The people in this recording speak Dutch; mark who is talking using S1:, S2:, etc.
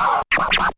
S1: Oh,